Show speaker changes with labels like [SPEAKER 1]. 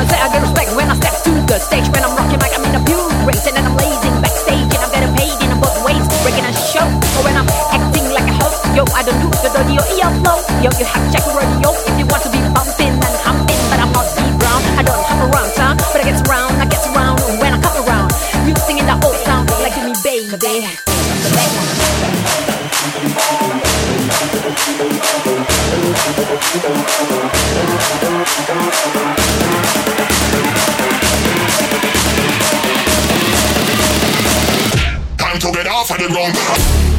[SPEAKER 1] gonna say I get respect when I step to the stage. When I'm rocking like I'm in a few race, and then I'm blazing backstage, and I'm getting paid in both ways, breaking a show. Or when I'm acting like a host, yo, I don't do the dirty or ear flow. Yo, you have to check radio if you want to be bumping and humping, but I'm not D Brown. I don't hop around town, but I get around, I get around when I come around. You singing that old sound like Jimmy Baby. Time
[SPEAKER 2] to get off of the ground.